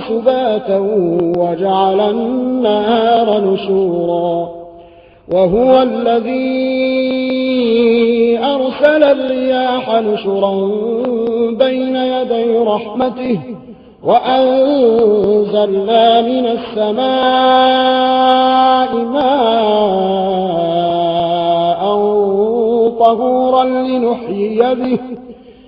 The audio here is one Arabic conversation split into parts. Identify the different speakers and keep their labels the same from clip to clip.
Speaker 1: سباتا وجعل النهار نشورا وهو الذي أرسل الرياح نشرا بين يدي رحمته وأنزلنا من السماء ماء طهورا لنحيي به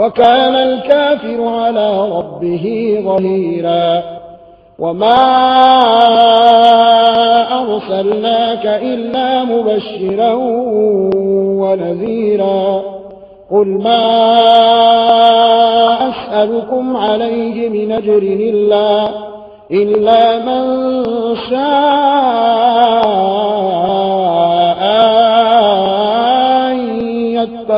Speaker 1: وكان الكافر على ربه ظهيرا وما أرسلناك إلا مبشرا ونذيرا قل ما أسألكم عليه من أجر إلا, إلا من شاء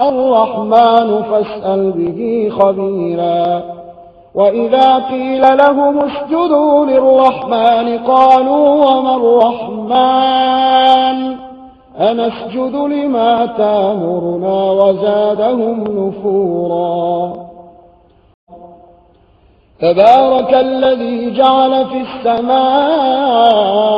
Speaker 1: الرحمن فاسأل به خبيرا. وإذا قيل لهم اسجدوا للرحمن قالوا وما الرحمن؟ أنسجد لما تامرنا وزادهم نفورا. تبارك الذي جعل في السماء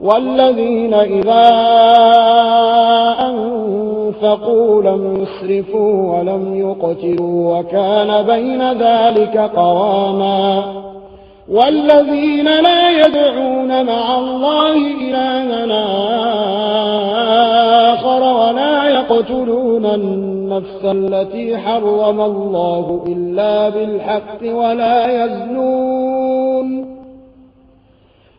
Speaker 1: والذين إذا أنفقوا لم يسرفوا ولم يقتلوا وكان بين ذلك قواما والذين لا يدعون مع الله إلهنا آخر ولا يقتلون النفس التي حرم الله إلا بالحق ولا يزنون